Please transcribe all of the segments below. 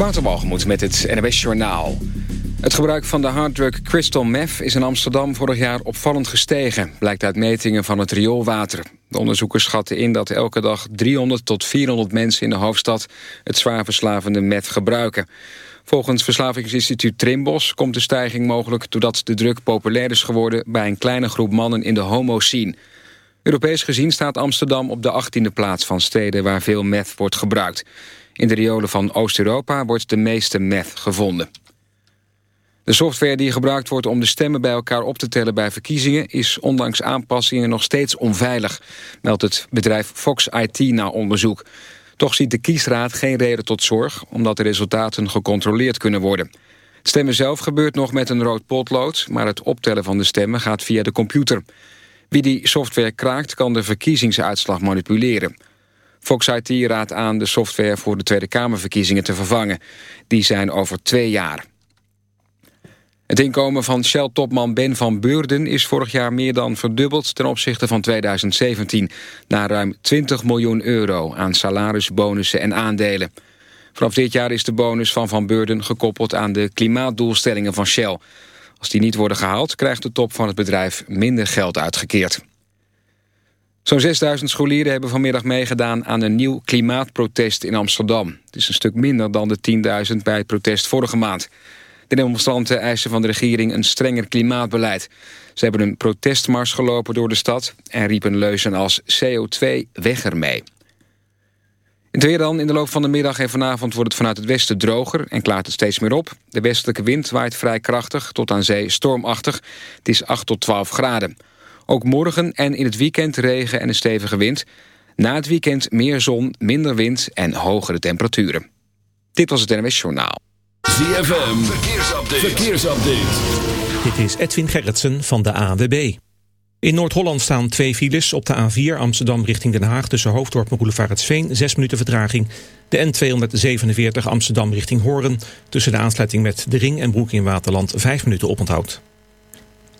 Waterbalgemoed met het NWS Journaal. Het gebruik van de harddrug crystal meth is in Amsterdam vorig jaar opvallend gestegen. Blijkt uit metingen van het rioolwater. De onderzoekers schatten in dat elke dag 300 tot 400 mensen in de hoofdstad... het zwaar verslavende meth gebruiken. Volgens Verslavingsinstituut Trimbos komt de stijging mogelijk... doordat de druk populair is geworden bij een kleine groep mannen in de homo-scene. Europees gezien staat Amsterdam op de 18e plaats van steden... waar veel meth wordt gebruikt. In de riolen van Oost-Europa wordt de meeste meth gevonden. De software die gebruikt wordt om de stemmen bij elkaar op te tellen bij verkiezingen is ondanks aanpassingen nog steeds onveilig, meldt het bedrijf Fox IT na onderzoek. Toch ziet de kiesraad geen reden tot zorg, omdat de resultaten gecontroleerd kunnen worden. Het stemmen zelf gebeurt nog met een rood potlood, maar het optellen van de stemmen gaat via de computer. Wie die software kraakt kan de verkiezingsuitslag manipuleren. Fox IT raadt aan de software voor de Tweede Kamerverkiezingen te vervangen. Die zijn over twee jaar. Het inkomen van Shell-topman Ben van Beurden is vorig jaar meer dan verdubbeld ten opzichte van 2017, naar ruim 20 miljoen euro aan salaris, bonussen en aandelen. Vanaf dit jaar is de bonus van Van Beurden gekoppeld aan de klimaatdoelstellingen van Shell. Als die niet worden gehaald, krijgt de top van het bedrijf minder geld uitgekeerd. Zo'n 6000 scholieren hebben vanmiddag meegedaan aan een nieuw klimaatprotest in Amsterdam. Het is een stuk minder dan de 10.000 bij het protest vorige maand. De demonstranten eisen van de regering een strenger klimaatbeleid. Ze hebben een protestmars gelopen door de stad... en riepen leuzen als CO2 weg ermee. Het weer dan, in de loop van de middag en vanavond wordt het vanuit het westen droger en klaart het steeds meer op. De westelijke wind waait vrij krachtig, tot aan zee stormachtig. Het is 8 tot 12 graden. Ook morgen en in het weekend regen en een stevige wind. Na het weekend meer zon, minder wind en hogere temperaturen. Dit was het NWS Journaal. ZFM, verkeersupdate. verkeersupdate. Dit is Edwin Gerritsen van de AWB. In Noord-Holland staan twee files op de A4 Amsterdam richting Den Haag... tussen Hoofddorp en Roelevaretsveen, 6 minuten vertraging. De N247 Amsterdam richting Hoorn... tussen de aansluiting met De Ring en Broek in Waterland... 5 minuten oponthoud.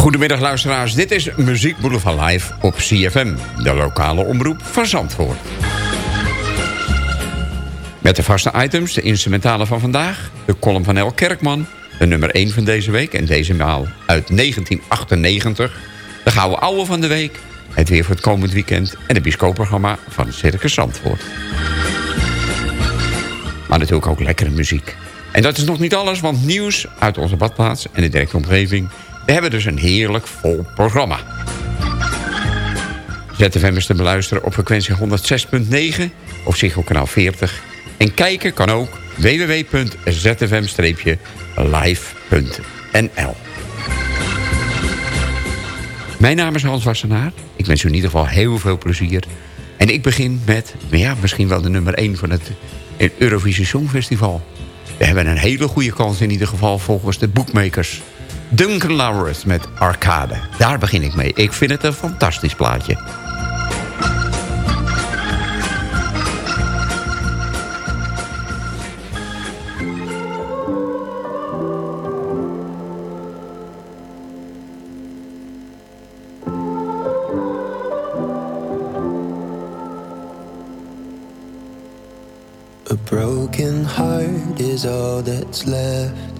Goedemiddag luisteraars, dit is Muziek Boulevard Live op CFM, de lokale omroep van Zandvoort. Met de vaste items, de instrumentale van vandaag, de column van El Kerkman, de nummer 1 van deze week en deze maal uit 1998, de gouden ouwe van de week, het weer voor het komend weekend en het biscoopprogramma van Circus Zandvoort. Maar natuurlijk ook lekkere muziek. En dat is nog niet alles, want nieuws uit onze badplaats en de directe omgeving... we hebben dus een heerlijk vol programma. ZFM is te beluisteren op frequentie 106.9 of op kanaal 40. En kijken kan ook www.zfm-live.nl Mijn naam is Hans Wassenaar. Ik wens u in ieder geval heel veel plezier. En ik begin met, ja, misschien wel de nummer 1 van het Eurovisie Songfestival. We hebben een hele goede kans in ieder geval volgens de bookmakers. Duncan Lawrence met Arcade. Daar begin ik mee. Ik vind het een fantastisch plaatje. A broken heart is all that's left.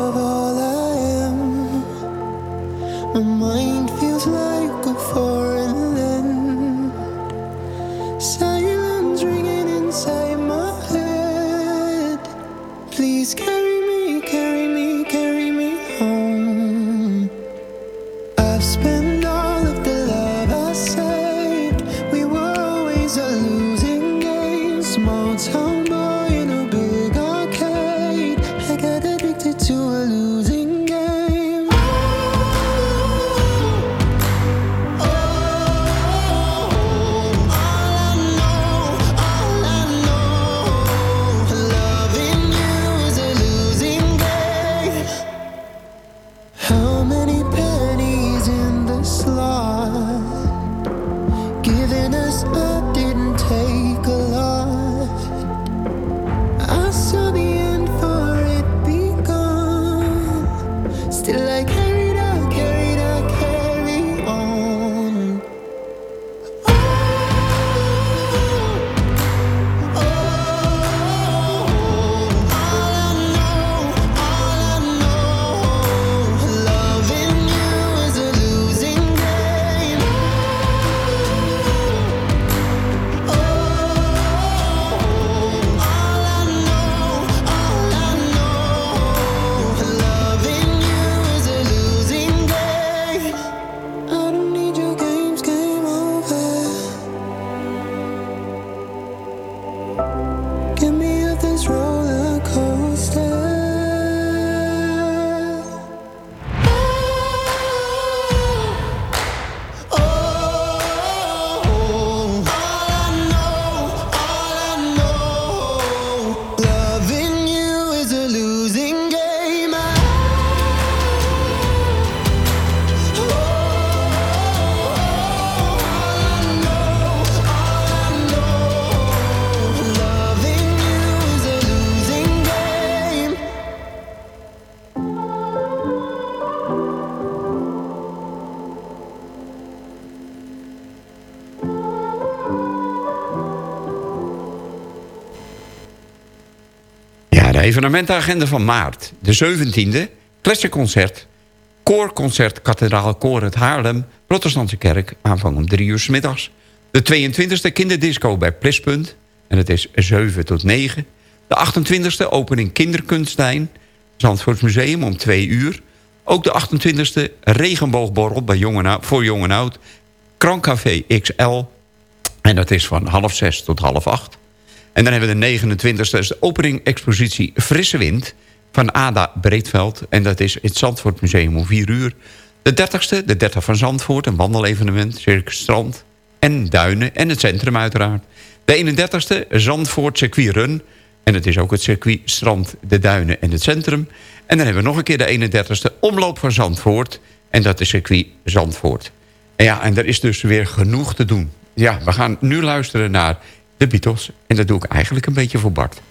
evenementenagenda van maart. De 17e, Klessenconcert. Koorconcert Kathedraal Koor het Haarlem. Protestantse Kerk, aanvang om 3 uur middags. De 22e, Kinderdisco bij Plispunt. En het is 7 tot 9. De 28e, opening Kinderkunstijn. Zandvoorts Museum om 2 uur. Ook de 28e, Regenboogborrel bij jong en oud, voor Jong en Oud. Krankcafé XL. En dat is van half 6 tot half 8. En dan hebben we de 29e, dat is de opening expositie Frisse Wind van Ada Breedveld. En dat is het Zandvoort Museum om 4 uur. De 30e, de 30 van Zandvoort, een wandelevenement, circuit Strand en Duinen en het centrum uiteraard. De 31e, Zandvoort Circuit Run. En dat is ook het circuit Strand, de Duinen en het centrum. En dan hebben we nog een keer de 31e, Omloop van Zandvoort. En dat is circuit Zandvoort. En ja, en er is dus weer genoeg te doen. Ja, we gaan nu luisteren naar de Beatles. En dat doe ik eigenlijk een beetje voor Bart.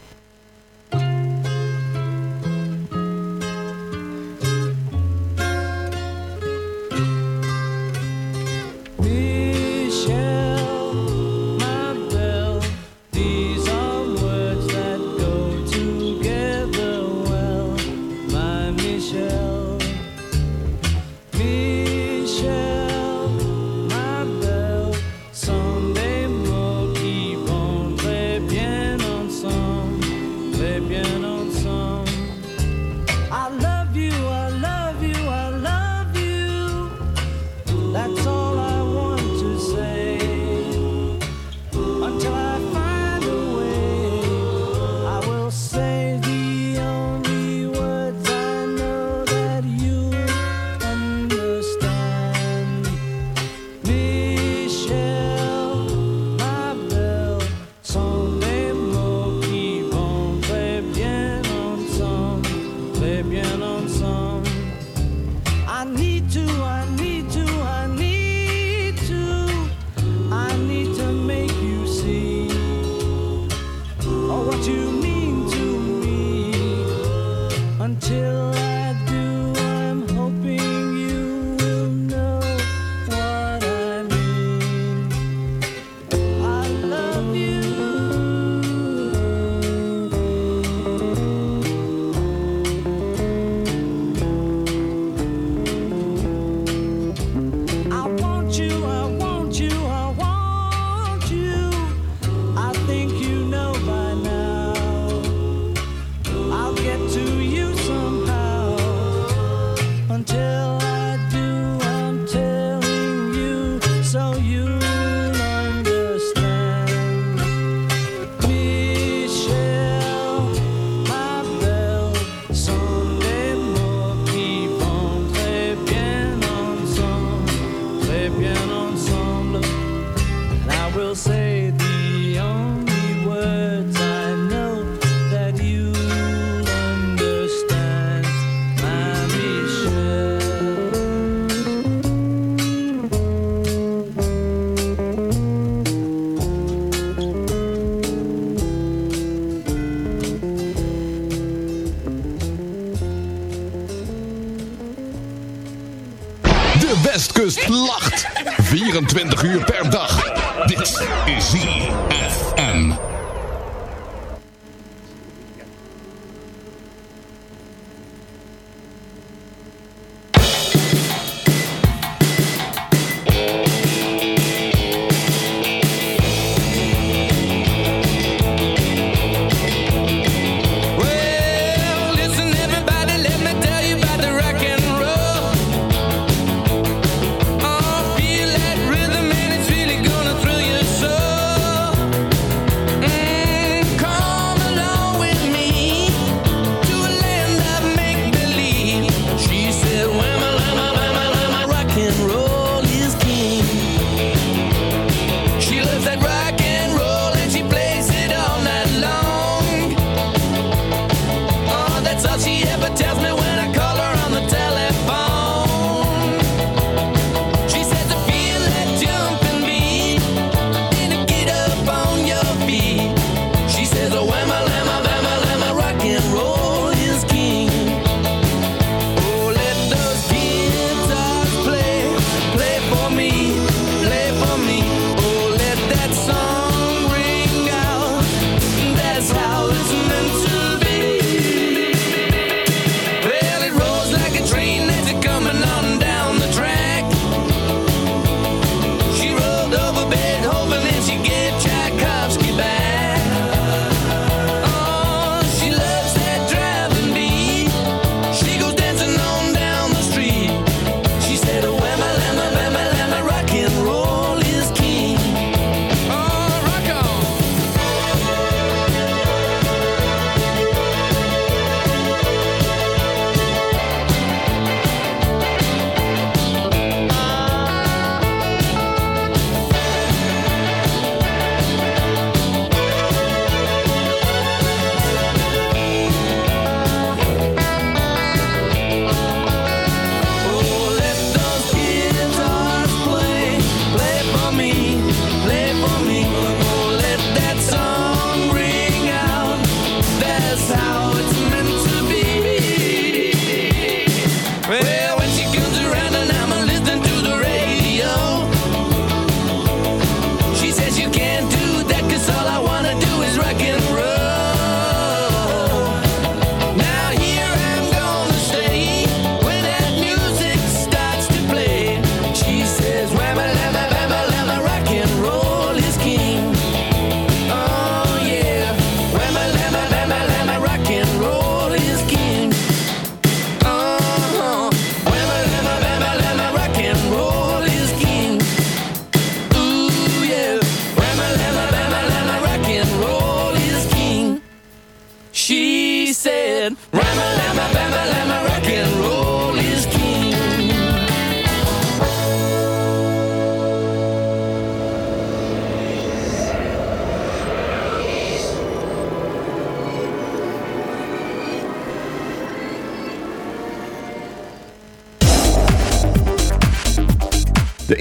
lacht. 24 uur per dag. Dit is Zie.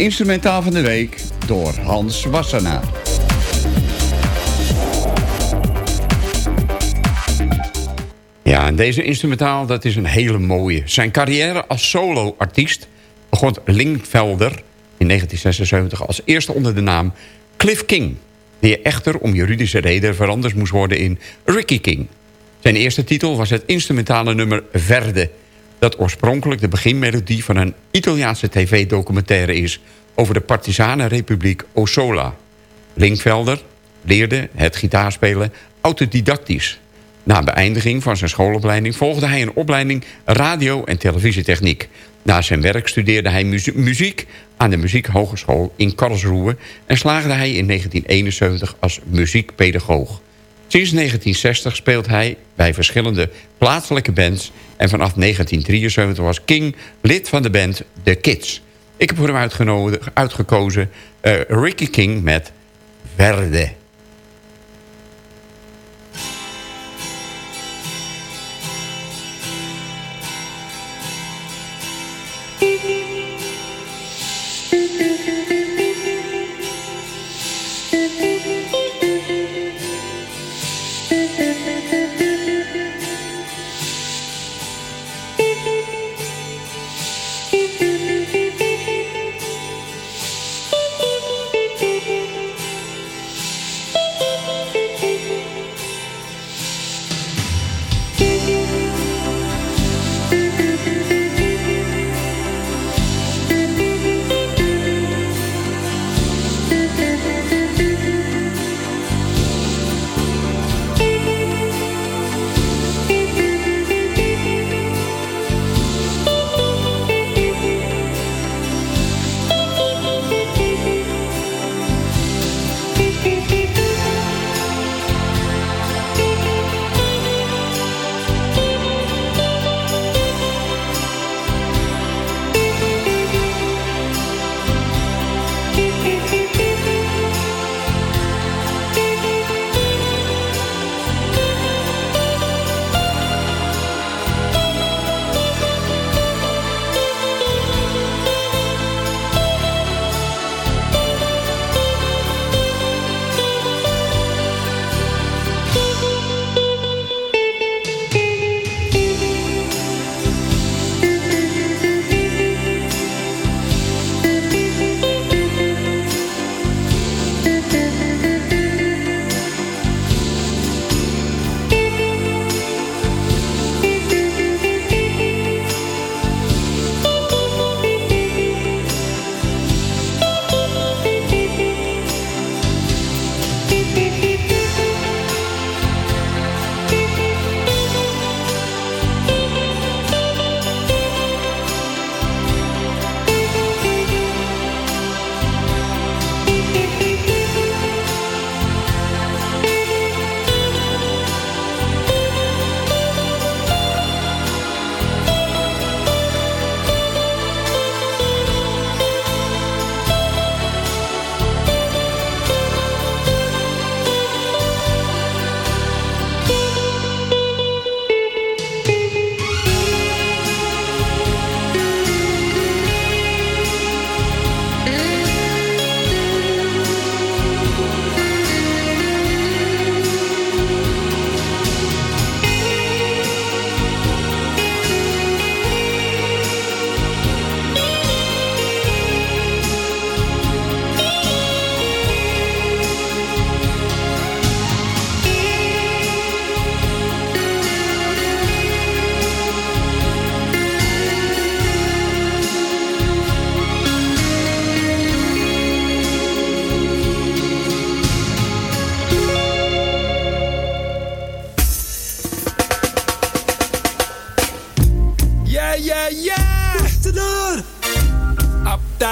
Instrumentaal van de week door Hans Wassenaar. Ja, en deze instrumentaal, dat is een hele mooie. Zijn carrière als solo-artiest begon Linkvelder in 1976 als eerste onder de naam Cliff King... die echter om juridische reden veranderd moest worden in Ricky King. Zijn eerste titel was het instrumentale nummer Verde... dat oorspronkelijk de beginmelodie van een Italiaanse tv-documentaire is... over de Partisanenrepubliek Osola. Linkvelder leerde het gitaarspelen autodidactisch. Na beëindiging van zijn schoolopleiding volgde hij een opleiding radio- en televisietechniek. Na zijn werk studeerde hij muzie- muziek aan de Muziekhogeschool in Karlsruhe... en slaagde hij in 1971 als muziekpedagoog. Sinds 1960 speelt hij bij verschillende plaatselijke bands... en vanaf 1973 was King lid van de band The Kids. Ik heb voor hem uitgekozen eh, Ricky King met Verde.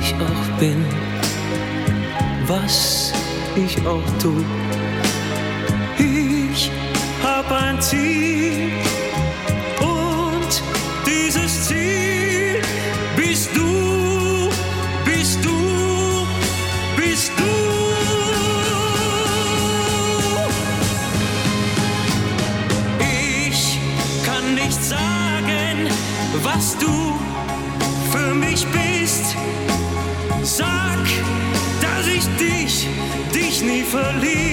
ich auch bin, was ich auch tu. Ich hab ein Ziel verlies.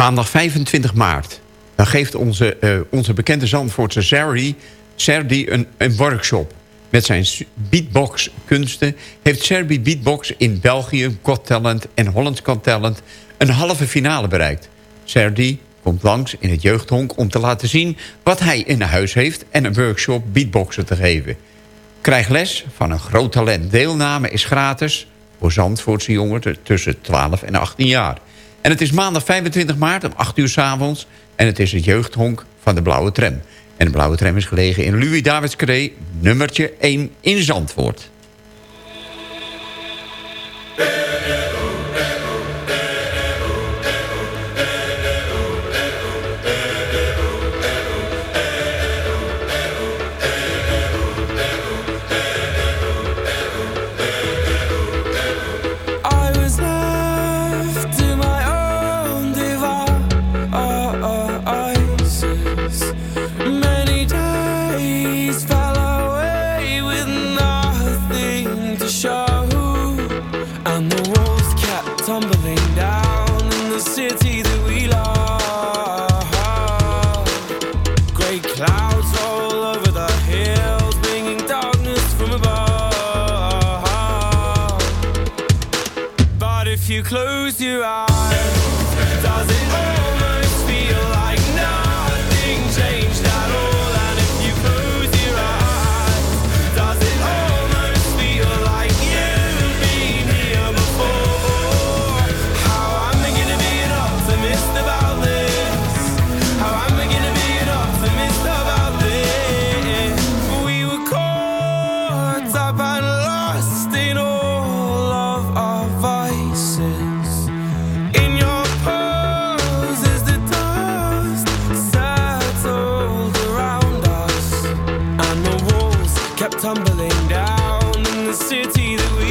Maandag 25 maart. Dan geeft onze, eh, onze bekende Zandvoortse Serdi, Serdi een, een workshop. Met zijn s- beatbox-kunsten heeft Serbi Beatbox in België, Got Talent en Hollands Got Talent... een halve finale bereikt. Serdi komt langs in het jeugdhonk om te laten zien wat hij in huis heeft... en een workshop beatboxen te geven. Krijg les van een groot talent. Deelname is gratis voor Zandvoortse jongeren tussen 12 en 18 jaar. En het is maandag 25 maart om 8 uur s avonds. En het is het jeugdhonk van de Blauwe Tram. En de Blauwe Tram is gelegen in Louis Davids Carré, nummertje 1 in Zandvoort.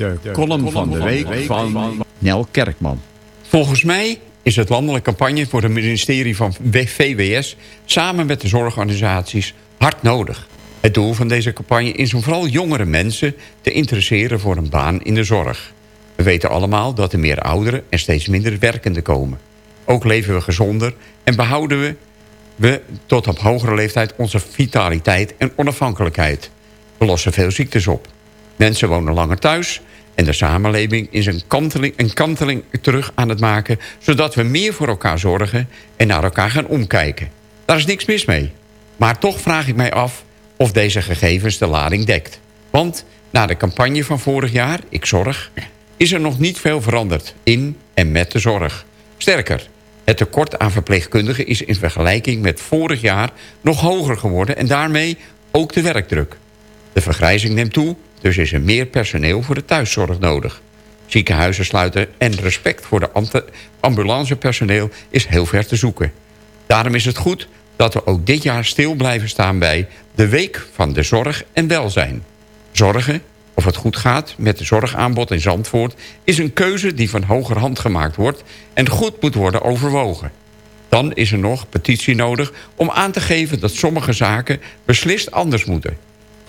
De column van de week van Nel Kerkman. Volgens mij is het landelijke campagne voor het ministerie van VWS... samen met de zorgorganisaties hard nodig. Het doel van deze campagne is om vooral jongere mensen... te interesseren voor een baan in de zorg. We weten allemaal dat er meer ouderen en steeds minder werkenden komen. Ook leven we gezonder en behouden we, we tot op hogere leeftijd... onze vitaliteit en onafhankelijkheid. We lossen veel ziektes op. Mensen wonen langer thuis en de samenleving is een kanteling, een kanteling terug aan het maken... zodat we meer voor elkaar zorgen en naar elkaar gaan omkijken. Daar is niks mis mee. Maar toch vraag ik mij af of deze gegevens de lading dekt. Want na de campagne van vorig jaar, Ik Zorg... is er nog niet veel veranderd in en met de zorg. Sterker, het tekort aan verpleegkundigen is in vergelijking met vorig jaar... nog hoger geworden en daarmee ook de werkdruk. De vergrijzing neemt toe, dus is er meer personeel voor de thuiszorg nodig. Ziekenhuizen sluiten en respect voor de ambulancepersoneel is heel ver te zoeken. Daarom is het goed dat we ook dit jaar stil blijven staan bij de Week van de Zorg en Welzijn. Zorgen, of het goed gaat met de zorgaanbod in Zandvoort... is een keuze die van hogerhand gemaakt wordt en goed moet worden overwogen. Dan is er nog petitie nodig om aan te geven dat sommige zaken beslist anders moeten.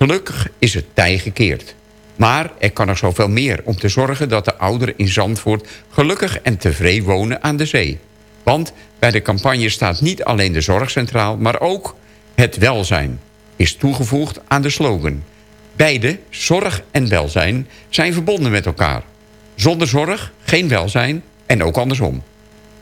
Gelukkig is het tij gekeerd. Maar er kan nog zoveel meer om te zorgen dat de ouderen in Zandvoort... gelukkig en tevreden wonen aan de zee. Want bij de campagne staat niet alleen de zorg centraal... maar ook het welzijn is toegevoegd aan de slogan. Beide, zorg en welzijn, zijn verbonden met elkaar. Zonder zorg geen welzijn en ook andersom.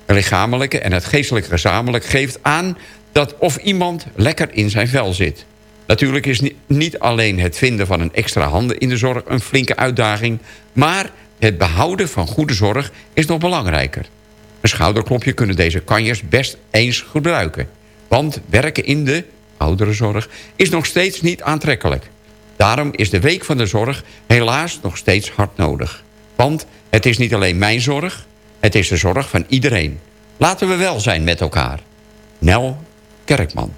Het lichamelijke en het geestelijke gezamenlijk geeft aan... dat of iemand lekker in zijn vel zit... Natuurlijk is ni- niet alleen het vinden van een extra handen in de zorg een flinke uitdaging... maar het behouden van goede zorg is nog belangrijker. Een schouderklopje kunnen deze kanjers best eens gebruiken. Want werken in de ouderenzorg is nog steeds niet aantrekkelijk. Daarom is de Week van de Zorg helaas nog steeds hard nodig. Want het is niet alleen mijn zorg, het is de zorg van iedereen. Laten we wel zijn met elkaar. Nel Kerkman.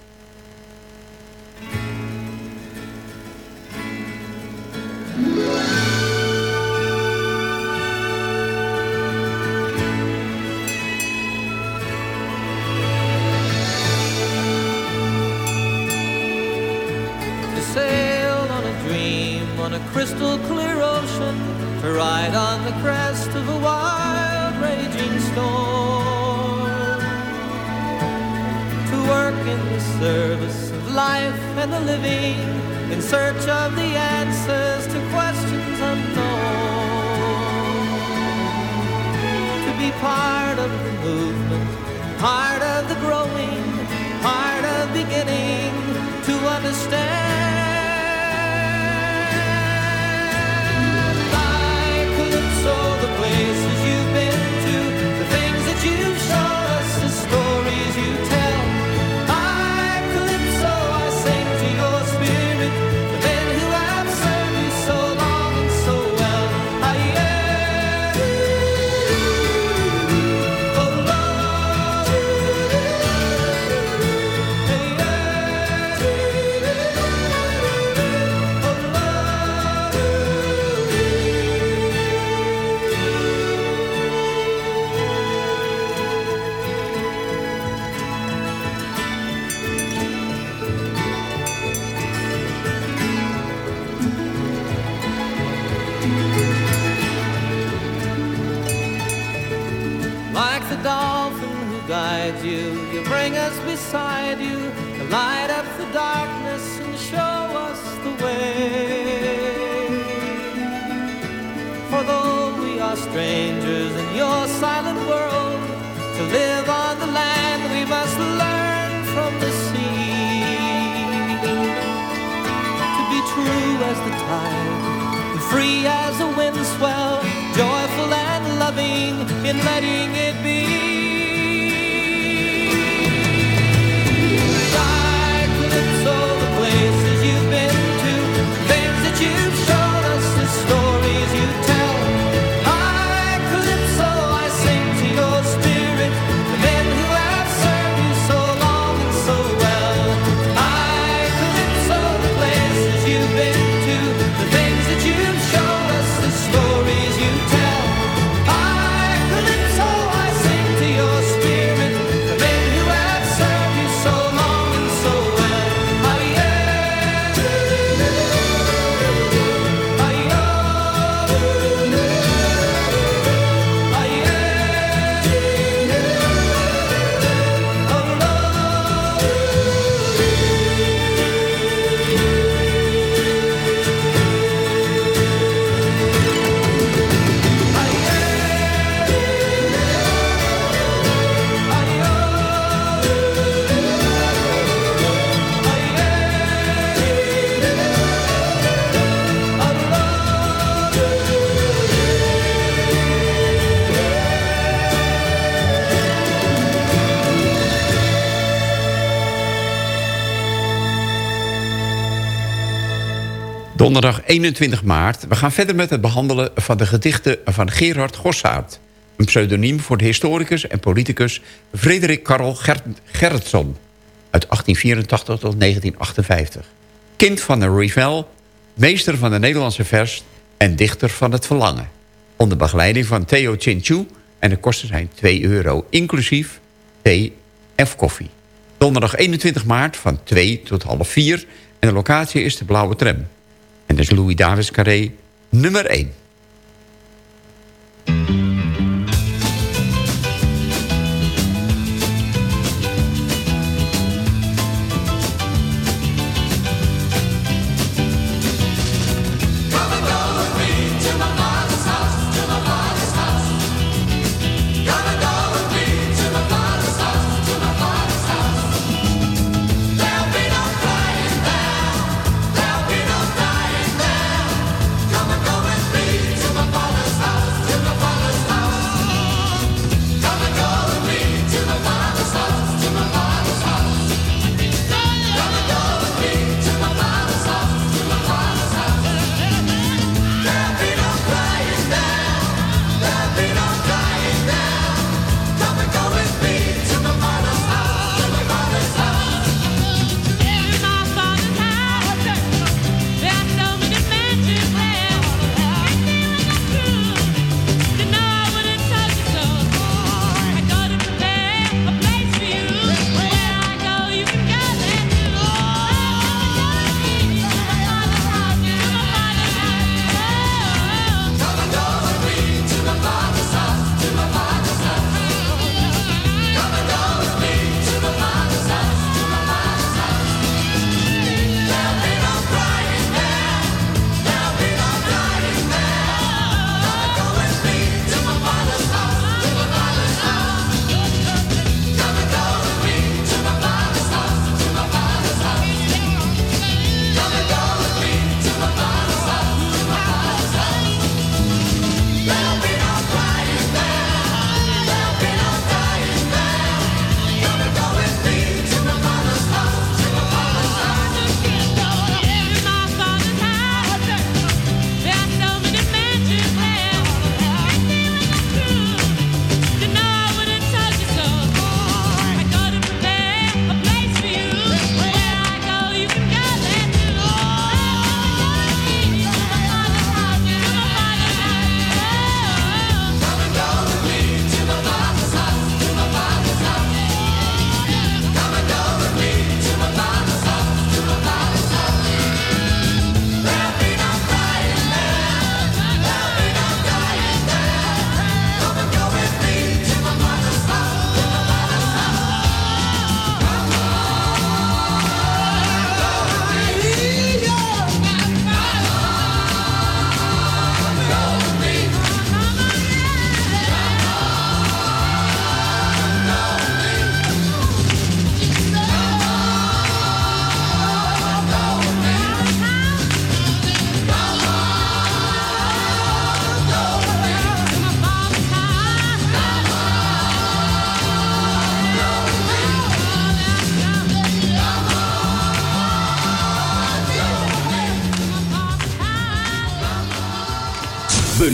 Crystal clear ocean, to ride on the crest of a wild raging storm, to work in the service of life and the living, in search of the answers to questions unknown, to be part of the movement, part of the growing, part of beginning to understand. Donderdag 21 maart. We gaan verder met het behandelen van de gedichten van Gerard Gossaert. Een pseudoniem voor de historicus en politicus Frederik Karel Ger Gerritsson. Uit 1884 tot 1958. Kind van de Rivel, meester van de Nederlandse vers... en dichter van het verlangen. Onder begeleiding van Theo Chinchu en de kosten zijn 2 euro, inclusief thee en koffie. Donderdag 21 maart van 2 tot half 4 en de locatie is de Blauwe Tram. En dat is Louis Davis Carré nummer 1.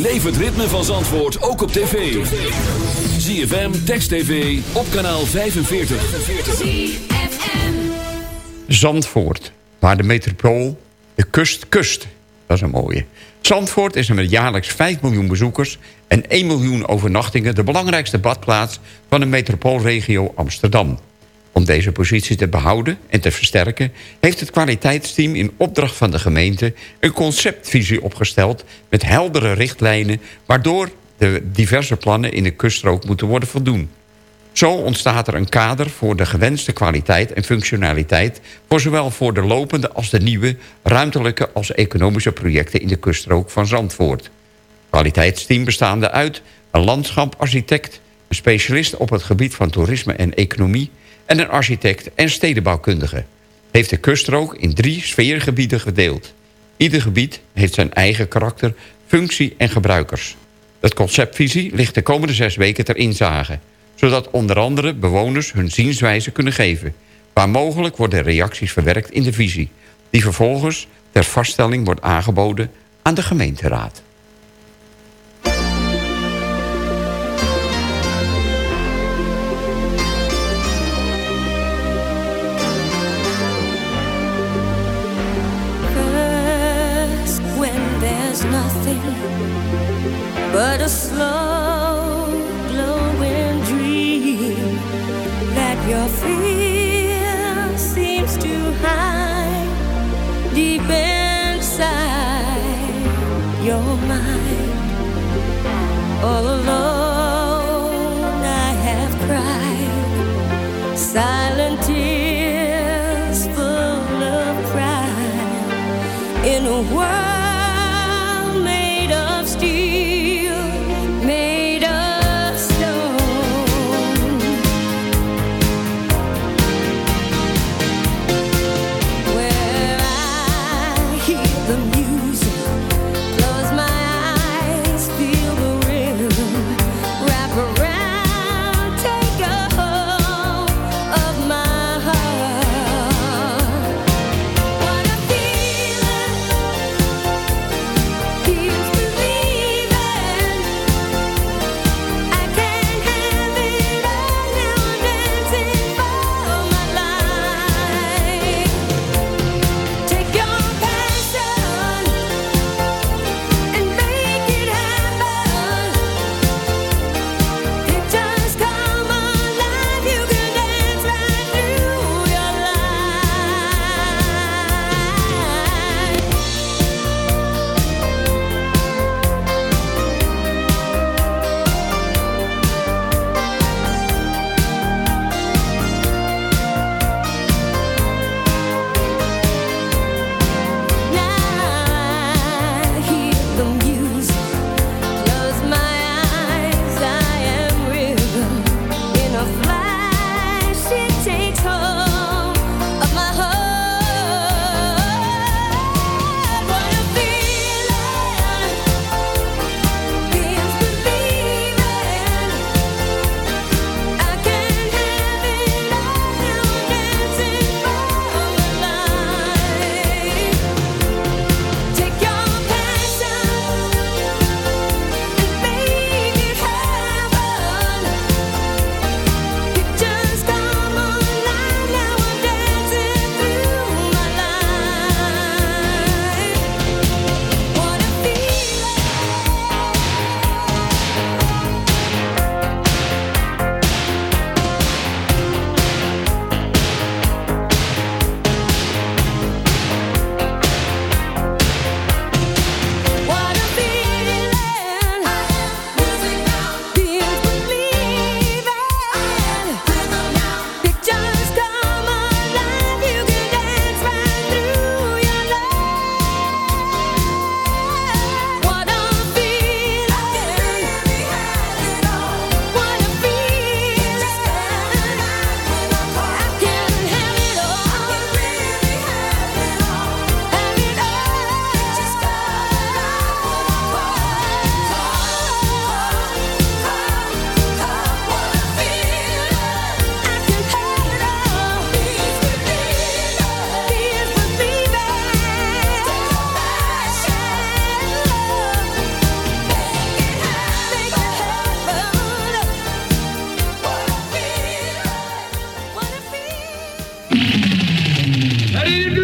Beleef het ritme van Zandvoort ook op tv. ZFM, Text TV, op kanaal 45. Zandvoort, waar de metropool de kust kust. Dat is een mooie. Zandvoort is met jaarlijks 5 miljoen bezoekers... en 1 miljoen overnachtingen de belangrijkste badplaats... van de metropoolregio Amsterdam. Om deze positie te behouden en te versterken... heeft het kwaliteitsteam in opdracht van de gemeente... een conceptvisie opgesteld met heldere richtlijnen... waardoor de diverse plannen in de kuststrook moeten worden voldoen. Zo ontstaat er een kader voor de gewenste kwaliteit en functionaliteit... voor zowel voor de lopende als de nieuwe ruimtelijke als economische projecten... in de kuststrook van Zandvoort. Kwaliteitsteam bestaande uit een landschaparchitect... een specialist op het gebied van toerisme en economie... en een architect en stedenbouwkundige. Heeft de kuststrook in drie sfeergebieden gedeeld. Ieder gebied heeft zijn eigen karakter, functie en gebruikers. Het conceptvisie ligt de komende zes weken ter inzage zodat onder andere bewoners hun zienswijze kunnen geven. Waar mogelijk worden reacties verwerkt in de visie... die vervolgens ter vaststelling wordt aangeboden aan de gemeenteraad.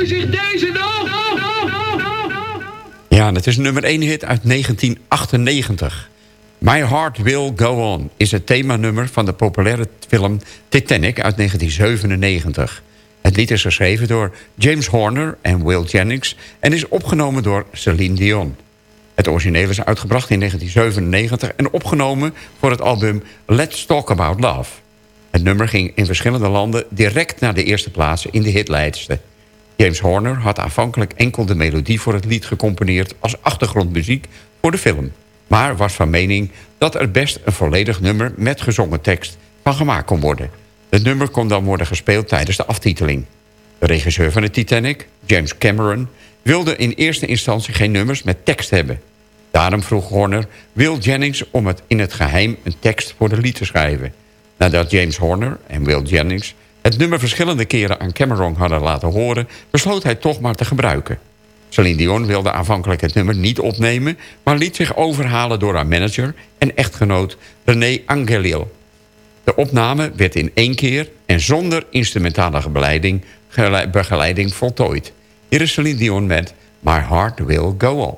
Zich deze? Ja, het is nummer 1 hit uit 1998. My Heart Will Go On is het themanummer van de populaire film Titanic uit 1997. Het lied is geschreven door James Horner en Will Jennings... en is opgenomen door Celine Dion. Het origineel is uitgebracht in 1997 en opgenomen voor het album Let's Talk About Love. Het nummer ging in verschillende landen direct naar de eerste plaatsen in de hitlijsten. James Horner had aanvankelijk enkel de melodie voor het lied gecomponeerd... als achtergrondmuziek voor de film. Maar was van mening dat er best een volledig nummer met gezongen tekst van gemaakt kon worden. Het nummer kon dan worden gespeeld tijdens de aftiteling. De regisseur van de Titanic, James Cameron... wilde in eerste instantie geen nummers met tekst hebben. Daarom vroeg Horner Will Jennings om het in het geheim een tekst voor de lied te schrijven. Nadat James Horner en Will Jennings het nummer verschillende keren aan Cameron hadden laten horen... besloot hij toch maar te gebruiken. Celine Dion wilde aanvankelijk het nummer niet opnemen... maar liet zich overhalen door haar manager en echtgenoot René Angelil. De opname werd in één keer en zonder instrumentale begeleiding, gele- begeleiding voltooid. Hier is Celine Dion met My Heart Will Go On.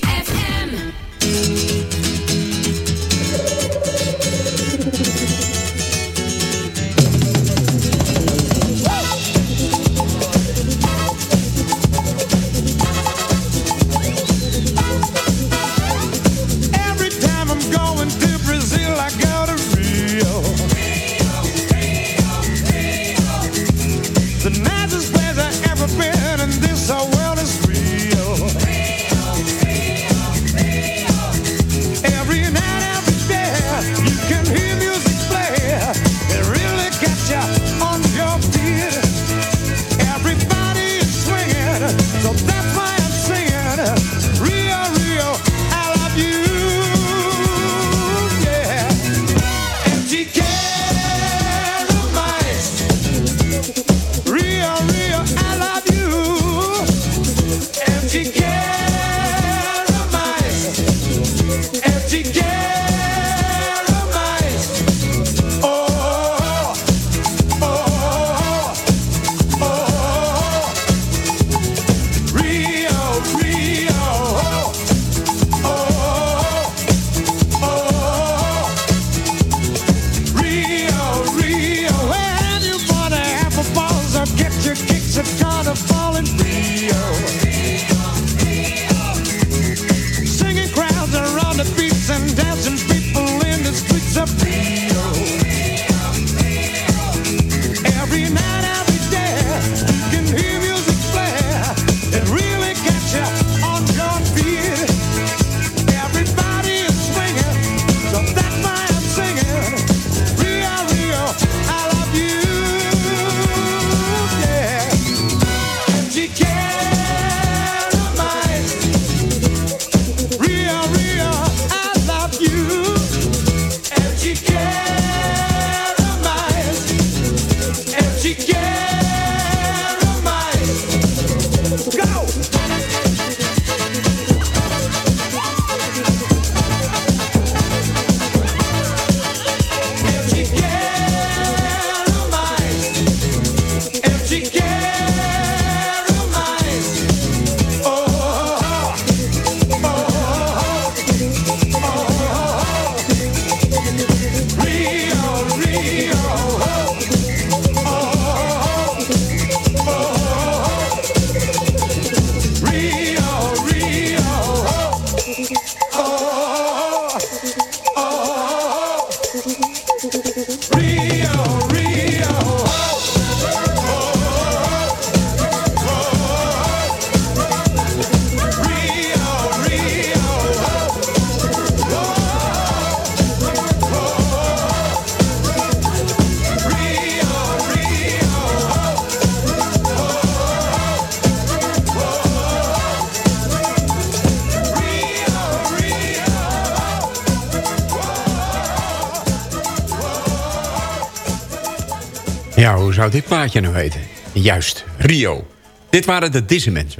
Ja, hoe zou dit plaatje nou heten? Juist, Rio. Dit waren de Dissements.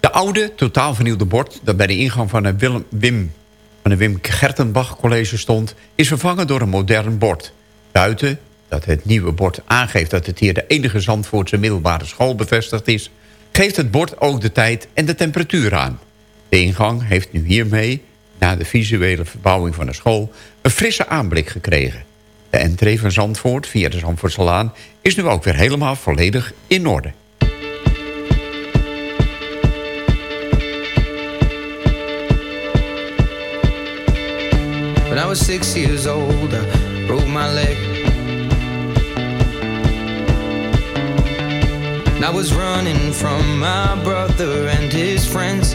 De oude, totaal vernieuwde bord... dat bij de ingang van de Willem, Wim, van de Wim Gertenbach College stond... is vervangen door een modern bord. Buiten, dat het nieuwe bord aangeeft... dat het hier de enige Zandvoortse middelbare school bevestigd is... geeft het bord ook de tijd en de temperatuur aan. De ingang heeft nu hiermee, na de visuele verbouwing van de school... een frisse aanblik gekregen. De entree van Zandvoort via de Zandvoortselaan... is nu ook weer helemaal volledig in orde. When I was six years old, I broke my leg. And I was running from my brother and his friends.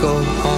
go home.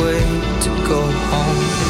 way to go home.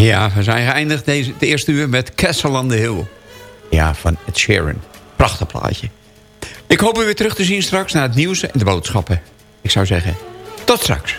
Ja, we zijn geëindigd deze, het eerste uur met Castle on the Hill. Ja, van Ed Sheeran. Prachtig plaatje. Ik hoop u weer terug te zien straks naar het nieuws en de boodschappen. Ik zou zeggen, tot straks.